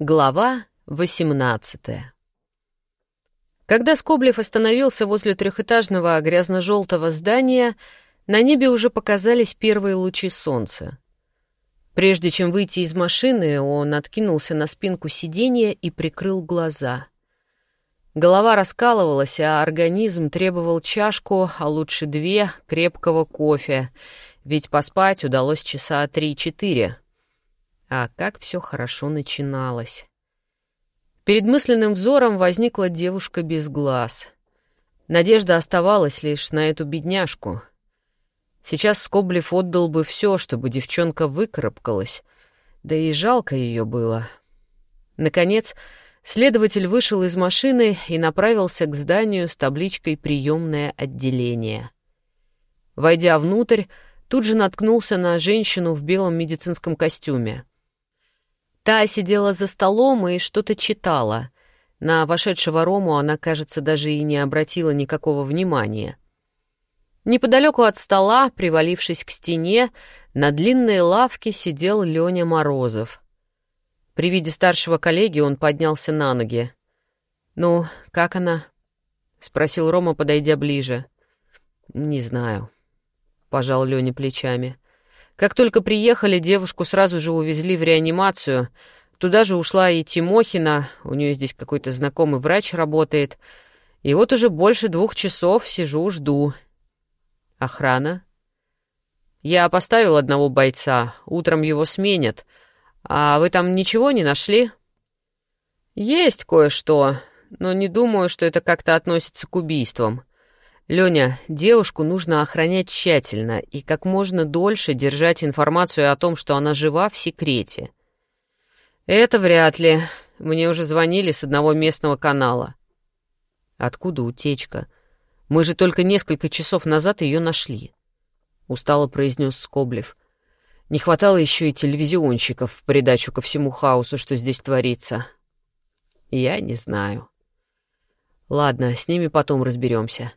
Глава 18 Когда Скоблев остановился возле трехэтажного грязно-желтого здания, на небе уже показались первые лучи солнца. Прежде чем выйти из машины, он откинулся на спинку сиденья и прикрыл глаза. Голова раскалывалась, а организм требовал чашку, а лучше две, крепкого кофе, ведь поспать удалось часа три-четыре. А как все хорошо начиналось. Перед мысленным взором возникла девушка без глаз. Надежда оставалась лишь на эту бедняжку. Сейчас Скоблев отдал бы все, чтобы девчонка выкарабкалась, да и жалко ее было. Наконец, следователь вышел из машины и направился к зданию с табличкой «Приемное отделение». Войдя внутрь, тут же наткнулся на женщину в белом медицинском костюме. Та сидела за столом и что-то читала. На вошедшего Рому она, кажется, даже и не обратила никакого внимания. Неподалеку от стола, привалившись к стене, на длинной лавке сидел Леня Морозов. При виде старшего коллеги он поднялся на ноги. «Ну, как она?» — спросил Рома, подойдя ближе. «Не знаю», — пожал Леня плечами. Как только приехали, девушку сразу же увезли в реанимацию. Туда же ушла и Тимохина, у нее здесь какой-то знакомый врач работает. И вот уже больше двух часов сижу, жду. Охрана? Я поставил одного бойца, утром его сменят. А вы там ничего не нашли? Есть кое-что, но не думаю, что это как-то относится к убийствам. Лёня, девушку нужно охранять тщательно и как можно дольше держать информацию о том, что она жива, в секрете. Это вряд ли. Мне уже звонили с одного местного канала. Откуда утечка? Мы же только несколько часов назад ее нашли. Устало произнес Скоблев. Не хватало еще и телевизионщиков в придачу ко всему хаосу, что здесь творится. Я не знаю. Ладно, с ними потом разберемся.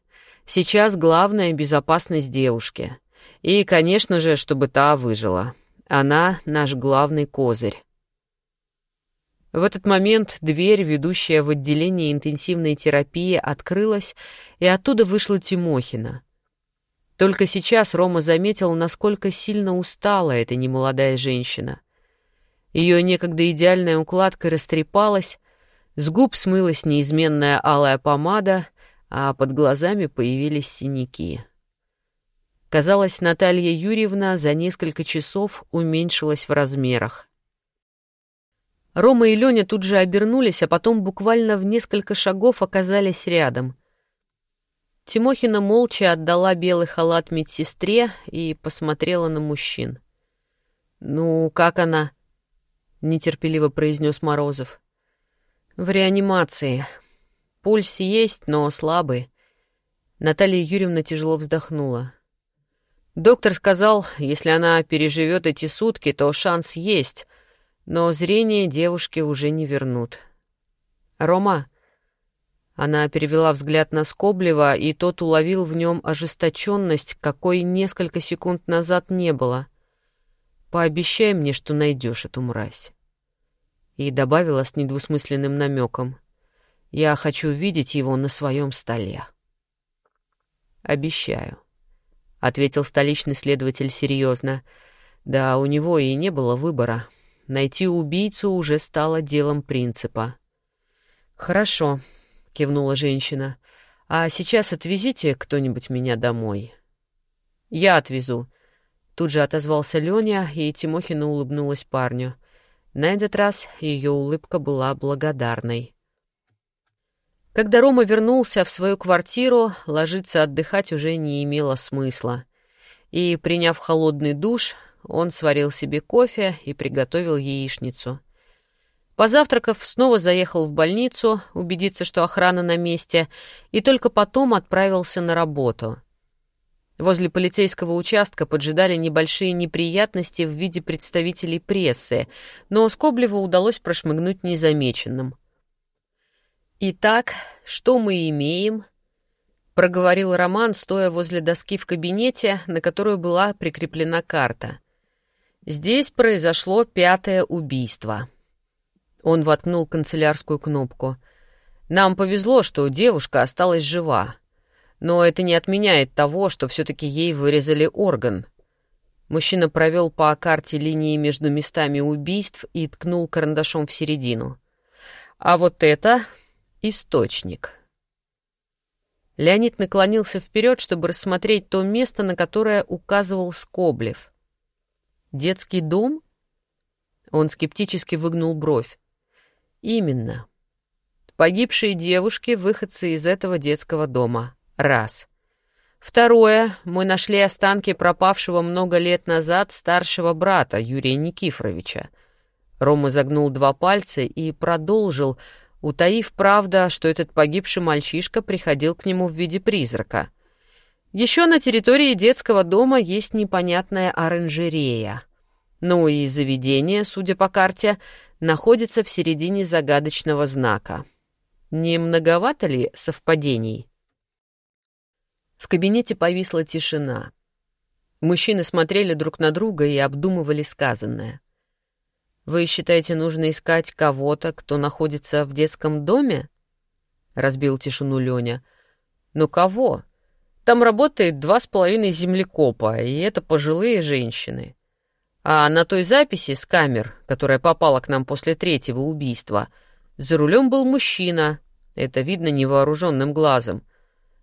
Сейчас главное — безопасность девушки. И, конечно же, чтобы та выжила. Она — наш главный козырь. В этот момент дверь, ведущая в отделение интенсивной терапии, открылась, и оттуда вышла Тимохина. Только сейчас Рома заметил, насколько сильно устала эта немолодая женщина. Ее некогда идеальная укладка растрепалась, с губ смылась неизменная алая помада — а под глазами появились синяки. Казалось, Наталья Юрьевна за несколько часов уменьшилась в размерах. Рома и Леня тут же обернулись, а потом буквально в несколько шагов оказались рядом. Тимохина молча отдала белый халат медсестре и посмотрела на мужчин. «Ну, как она?» — нетерпеливо произнес Морозов. «В реанимации. Пульс есть, но слабый. Наталья Юрьевна тяжело вздохнула. Доктор сказал, если она переживет эти сутки, то шанс есть, но зрение девушки уже не вернут. «Рома?» Она перевела взгляд на Скоблева, и тот уловил в нем ожесточенность, какой несколько секунд назад не было. «Пообещай мне, что найдешь эту мразь». И добавила с недвусмысленным намеком. Я хочу видеть его на своем столе. Обещаю, ответил столичный следователь серьезно. Да, у него и не было выбора. Найти убийцу уже стало делом принципа. Хорошо, кивнула женщина. А сейчас отвезите кто-нибудь меня домой. Я отвезу. Тут же отозвался Лёня, и Тимохина улыбнулась парню. На этот раз ее улыбка была благодарной. Когда Рома вернулся в свою квартиру, ложиться отдыхать уже не имело смысла. И, приняв холодный душ, он сварил себе кофе и приготовил яичницу. Позавтракав, снова заехал в больницу, убедиться, что охрана на месте, и только потом отправился на работу. Возле полицейского участка поджидали небольшие неприятности в виде представителей прессы, но Скоблеву удалось прошмыгнуть незамеченным. «Итак, что мы имеем?» — проговорил Роман, стоя возле доски в кабинете, на которую была прикреплена карта. «Здесь произошло пятое убийство. Он воткнул канцелярскую кнопку. «Нам повезло, что девушка осталась жива. Но это не отменяет того, что все-таки ей вырезали орган». Мужчина провел по карте линии между местами убийств и ткнул карандашом в середину. «А вот это источник». Леонид наклонился вперед, чтобы рассмотреть то место, на которое указывал Скоблев. «Детский дом?» Он скептически выгнул бровь. «Именно. Погибшие девушки — выходцы из этого детского дома. Раз. Второе. Мы нашли останки пропавшего много лет назад старшего брата Юрия Никифоровича. Рома загнул два пальца и продолжил, утаив, правда, что этот погибший мальчишка приходил к нему в виде призрака. Еще на территории детского дома есть непонятная оранжерея. Ну и заведение, судя по карте, находится в середине загадочного знака. Не многовато ли совпадений? В кабинете повисла тишина. Мужчины смотрели друг на друга и обдумывали сказанное. «Вы считаете, нужно искать кого-то, кто находится в детском доме?» — разбил тишину Лёня. «Ну кого? Там работает два с половиной землекопа, и это пожилые женщины. А на той записи с камер, которая попала к нам после третьего убийства, за рулем был мужчина. Это видно невооруженным глазом.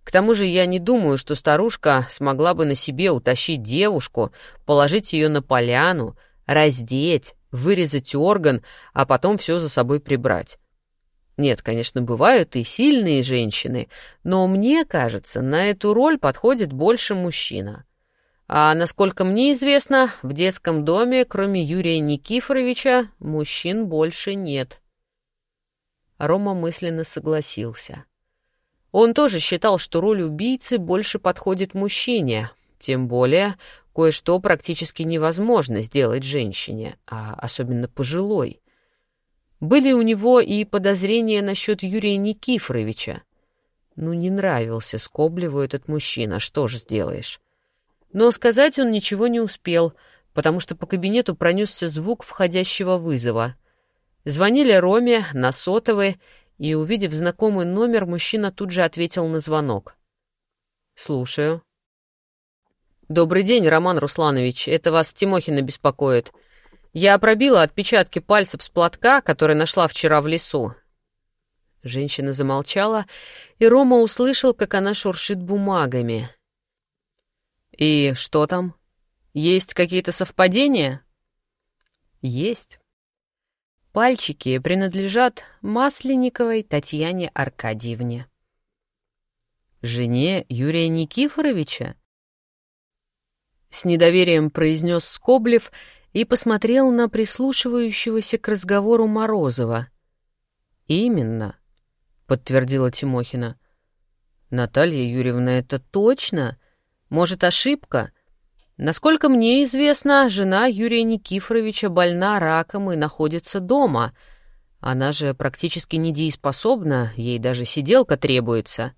К тому же я не думаю, что старушка смогла бы на себе утащить девушку, положить ее на поляну, раздеть, вырезать орган, а потом все за собой прибрать. Нет, конечно, бывают и сильные женщины, но мне кажется, на эту роль подходит больше мужчина. А насколько мне известно, в детском доме, кроме Юрия Никифоровича, мужчин больше нет. Рома мысленно согласился. Он тоже считал, что роль убийцы больше подходит мужчине, тем более кое-что практически невозможно сделать женщине, а особенно пожилой. Были у него и подозрения насчет Юрия Никифоровича. Ну, не нравился Скоблеву этот мужчина, что ж сделаешь. Но сказать он ничего не успел, потому что по кабинету пронесся звук входящего вызова. Звонили Роме на сотовый, и, увидев знакомый номер, мужчина тут же ответил на звонок. «Слушаю». «Добрый день, Роман Русланович. Это вас Тимохина беспокоит. Я пробила отпечатки пальцев с платка, который нашла вчера в лесу». Женщина замолчала, и Рома услышал, как она шуршит бумагами. «И что там? Есть какие-то совпадения?» «Есть». Пальчики принадлежат Масленниковой Татьяне Аркадьевне. «Жене Юрия Никифоровича?» С недоверием произнес Скоблев и посмотрел на прислушивающегося к разговору Морозова. «Именно», — подтвердила Тимохина. «Наталья Юрьевна, это точно?» Может, ошибка? Насколько мне известно, жена Юрия Никифоровича больна раком и находится дома. Она же практически недееспособна, ей даже сиделка требуется.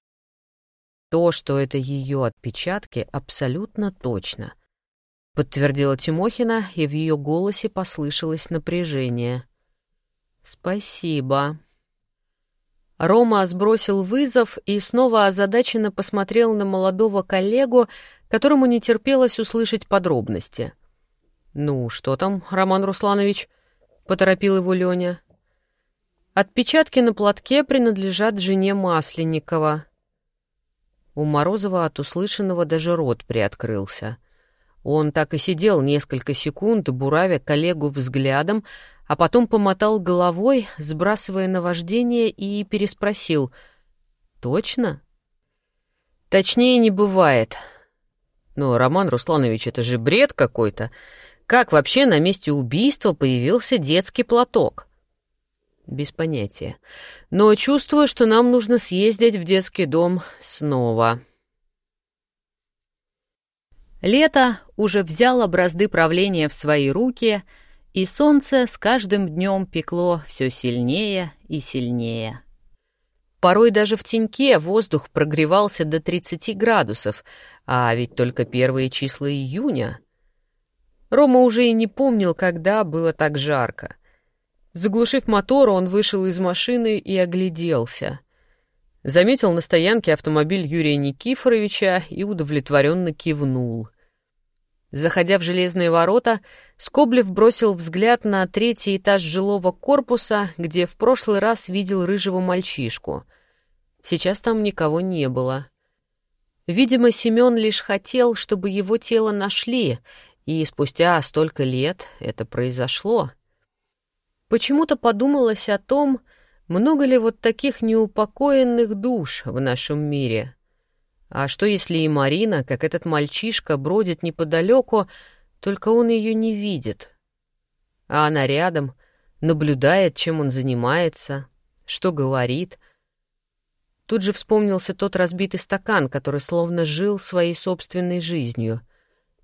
То, что это ее отпечатки, абсолютно точно. Подтвердила Тимохина, и в ее голосе послышалось напряжение. «Спасибо», Рома сбросил вызов и снова озадаченно посмотрел на молодого коллегу, которому не терпелось услышать подробности. «Ну, что там, Роман Русланович?» — поторопил его Леня. «Отпечатки на платке принадлежат жене Масленникова». У Морозова от услышанного даже рот приоткрылся. Он так и сидел несколько секунд, буравя коллегу взглядом, а потом помотал головой, сбрасывая наваждение, и переспросил. «Точно?» «Точнее не бывает. Но, Роман Русланович, это же бред какой-то. Как вообще на месте убийства появился детский платок?» «Без понятия. Но чувствую, что нам нужно съездить в детский дом снова». Лето уже взяло бразды правления в свои руки — и солнце с каждым днем пекло все сильнее и сильнее. Порой даже в теньке воздух прогревался до 30 градусов, а ведь только первые числа июня. Рома уже и не помнил, когда было так жарко. Заглушив мотор, он вышел из машины и огляделся. Заметил на стоянке автомобиль Юрия Никифоровича и удовлетворенно кивнул. Заходя в железные ворота, Скоблев бросил взгляд на третий этаж жилого корпуса, где в прошлый раз видел рыжего мальчишку. Сейчас там никого не было. Видимо, Семен лишь хотел, чтобы его тело нашли, и спустя столько лет это произошло. Почему-то подумалось о том, много ли вот таких неупокоенных душ в нашем мире. А что если и Марина, как этот мальчишка, бродит неподалеку, только он ее не видит? А она рядом, наблюдает, чем он занимается, что говорит. Тут же вспомнился тот разбитый стакан, который словно жил своей собственной жизнью.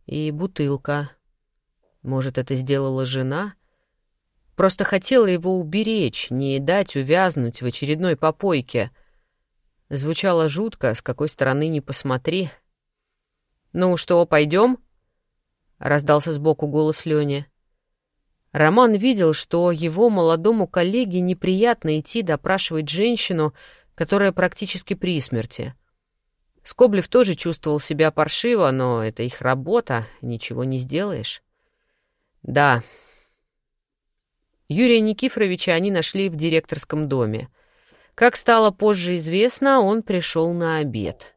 И бутылка. Может, это сделала жена — Просто хотела его уберечь, не дать увязнуть в очередной попойке. Звучало жутко, с какой стороны не посмотри. «Ну что, пойдем? раздался сбоку голос Лёни. Роман видел, что его молодому коллеге неприятно идти допрашивать женщину, которая практически при смерти. Скоблев тоже чувствовал себя паршиво, но это их работа, ничего не сделаешь. Да, Юрия Никифоровича они нашли в директорском доме. Как стало позже известно, он пришел на обед.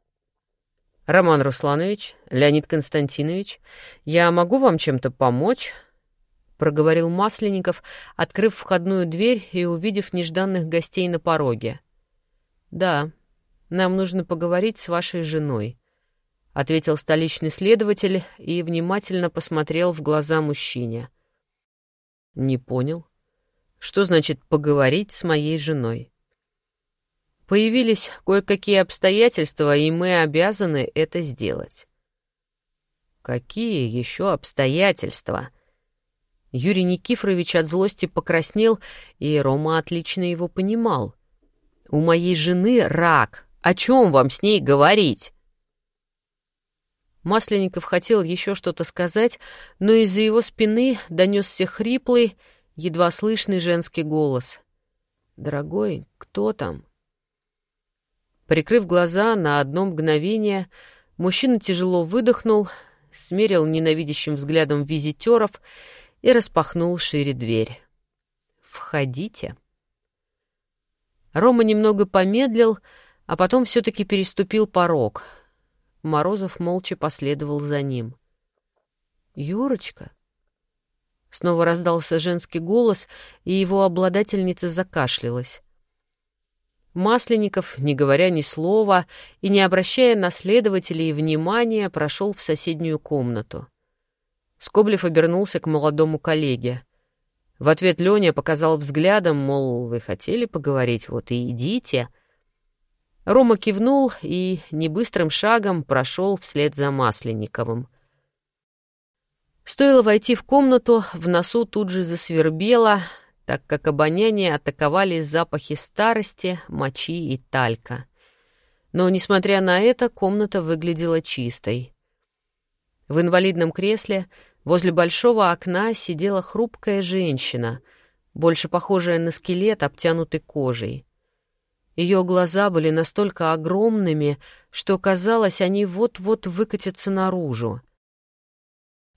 «Роман Русланович, Леонид Константинович, я могу вам чем-то помочь?» — проговорил Масленников, открыв входную дверь и увидев нежданных гостей на пороге. «Да, нам нужно поговорить с вашей женой», — ответил столичный следователь и внимательно посмотрел в глаза мужчине. «Не понял», что значит «поговорить с моей женой»? Появились кое-какие обстоятельства, и мы обязаны это сделать. Какие еще обстоятельства? Юрий Никифорович от злости покраснел, и Рома отлично его понимал. У моей жены рак. О чем вам с ней говорить? Масленников хотел еще что-то сказать, но из-за его спины донесся хриплый, едва слышный женский голос. «Дорогой, кто там?» Прикрыв глаза на одно мгновение, мужчина тяжело выдохнул, смерил ненавидящим взглядом визитеров и распахнул шире дверь. «Входите». Рома немного помедлил, а потом все-таки переступил порог. Морозов молча последовал за ним. «Юрочка?» Снова раздался женский голос, и его обладательница закашлялась. Масленников, не говоря ни слова и не обращая на следователей внимания, прошел в соседнюю комнату. Скоблев обернулся к молодому коллеге. В ответ Леня показал взглядом, мол, вы хотели поговорить, вот и идите. Рома кивнул и небыстрым шагом прошел вслед за Масленниковым — Стоило войти в комнату, в носу тут же засвербело, так как обоняние атаковали запахи старости, мочи и талька. Но, несмотря на это, комната выглядела чистой. В инвалидном кресле возле большого окна сидела хрупкая женщина, больше похожая на скелет, обтянутый кожей. Ее глаза были настолько огромными, что казалось, они вот-вот выкатятся наружу.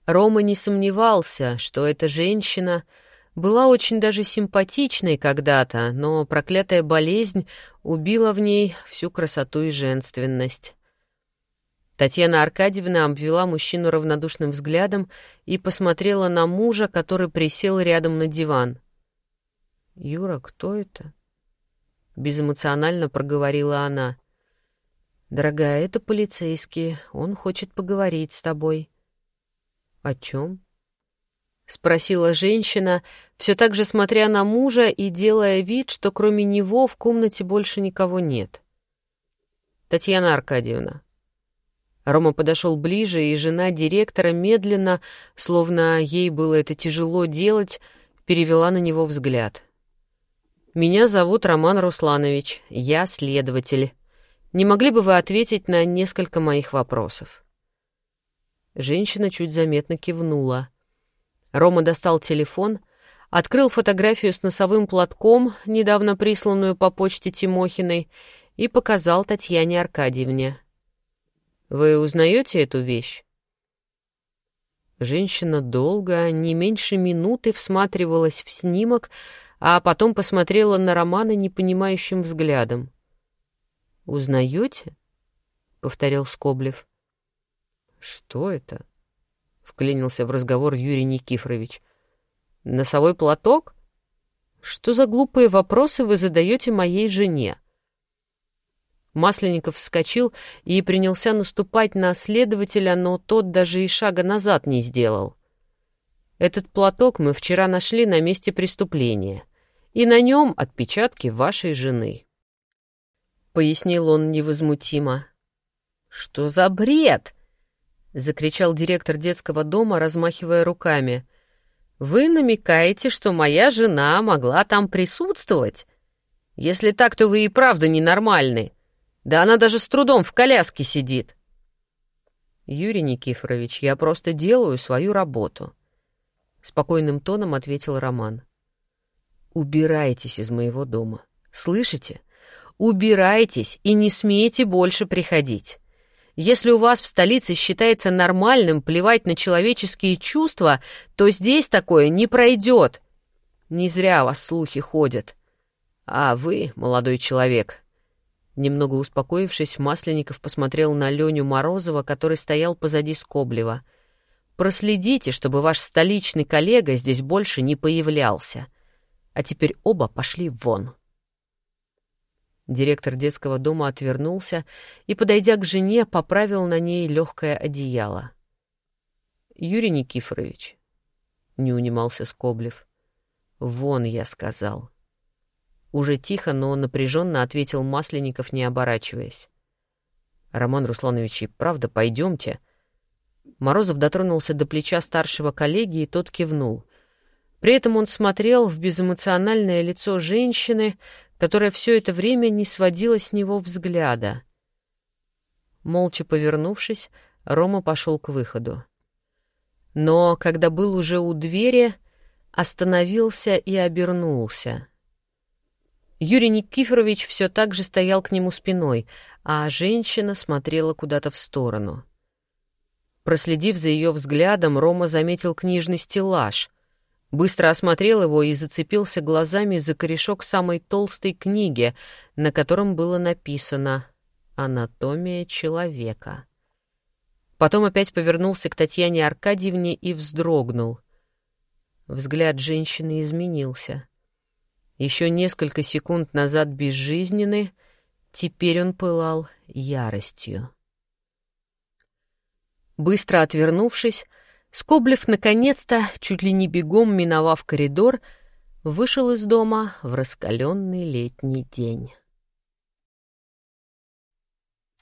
Рома не сомневался, что эта женщина была очень даже симпатичной когда-то, но проклятая болезнь убила в ней всю красоту и женственность. Татьяна Аркадьевна обвела мужчину равнодушным взглядом и посмотрела на мужа, который присел рядом на диван. «Юра, кто это?» — безэмоционально проговорила она. «Дорогая, это полицейский, он хочет поговорить с тобой». «О чем?» — спросила женщина, все так же смотря на мужа и делая вид, что кроме него в комнате больше никого нет. «Татьяна Аркадьевна». Рома подошел ближе, и жена директора медленно, словно ей было это тяжело делать, перевела на него взгляд. «Меня зовут Роман Русланович, я следователь. Не могли бы вы ответить на несколько моих вопросов?» Женщина чуть заметно кивнула. Рома достал телефон, открыл фотографию с носовым платком, недавно присланную по почте Тимохиной, и показал Татьяне Аркадьевне. «Вы узнаете эту вещь?» Женщина долго, не меньше минуты, всматривалась в снимок, а потом посмотрела на Романа непонимающим взглядом. «Узнаете?» — повторил Скоблев. «Что это?» — вклинился в разговор Юрий Никифорович. «Носовой платок? Что за глупые вопросы вы задаете моей жене?» Масленников вскочил и принялся наступать на следователя, но тот даже и шага назад не сделал. «Этот платок мы вчера нашли на месте преступления, и на нем отпечатки вашей жены», — пояснил он невозмутимо. «Что за бред?» — закричал директор детского дома, размахивая руками. «Вы намекаете, что моя жена могла там присутствовать? Если так, то вы и правда ненормальны. Да она даже с трудом в коляске сидит». «Юрий Никифорович, я просто делаю свою работу», — спокойным тоном ответил Роман. «Убирайтесь из моего дома. Слышите? Убирайтесь и не смейте больше приходить». Если у вас в столице считается нормальным плевать на человеческие чувства, то здесь такое не пройдет. Не зря вас слухи ходят. А вы, молодой человек... Немного успокоившись, Масленников посмотрел на Леню Морозова, который стоял позади Скоблева. «Проследите, чтобы ваш столичный коллега здесь больше не появлялся. А теперь оба пошли вон». Директор детского дома отвернулся и, подойдя к жене, поправил на ней легкое одеяло. «Юрий Никифорович», — не унимался Скоблев, — «вон, я сказал». Уже тихо, но напряженно ответил Масленников, не оборачиваясь. «Роман Русланович, и правда, пойдемте». Морозов дотронулся до плеча старшего коллеги, и тот кивнул. При этом он смотрел в безэмоциональное лицо женщины, которая все это время не сводила с него взгляда. Молча повернувшись, Рома пошел к выходу. Но, когда был уже у двери, остановился и обернулся. Юрий Никифорович все так же стоял к нему спиной, а женщина смотрела куда-то в сторону. Проследив за ее взглядом, Рома заметил книжный стеллаж — Быстро осмотрел его и зацепился глазами за корешок самой толстой книги, на котором было написано «Анатомия человека». Потом опять повернулся к Татьяне Аркадьевне и вздрогнул. Взгляд женщины изменился. Еще несколько секунд назад безжизненный, теперь он пылал яростью. Быстро отвернувшись, Скоблев, наконец-то, чуть ли не бегом миновав коридор, вышел из дома в раскаленный летний день.